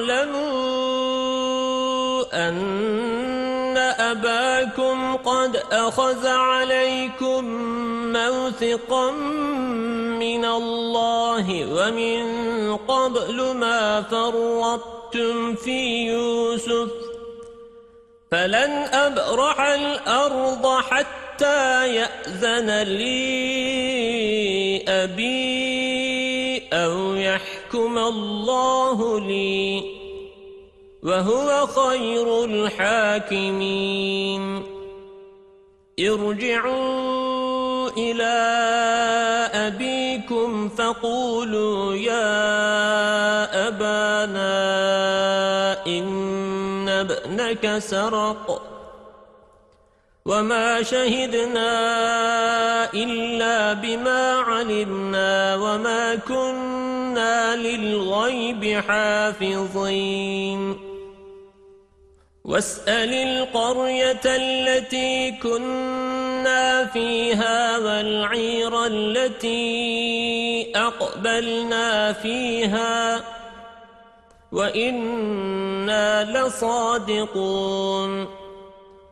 تعلموا أن أباكم قد أخذ عليكم موثقا من الله ومن قبل ما فرطتم في يوسف فلن أبرح الأرض حتى يأذن لي أبي أو يحكم الله لي وهو خير الحاكمين ارجعوا إلى أبيكم فقولوا يا أبانا إن ابنك سرق وما شهدنا إلا بما علمنا وما كنا للغيب حافظين واسأل القرية التي كنا فيها والعير التي أقبلنا فيها وإنا لصادقون